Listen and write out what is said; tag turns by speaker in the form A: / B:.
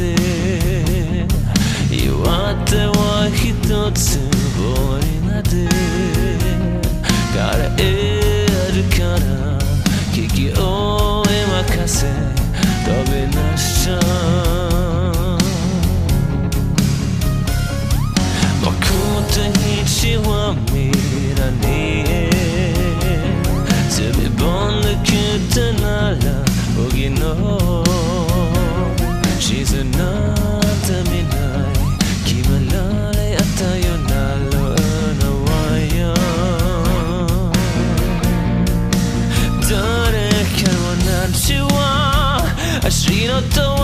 A: せ弱手は一つボリナで枯れるから危機を任せ飛び出しちゃ僕と一は未来にせめぼんできてなら補う eu tô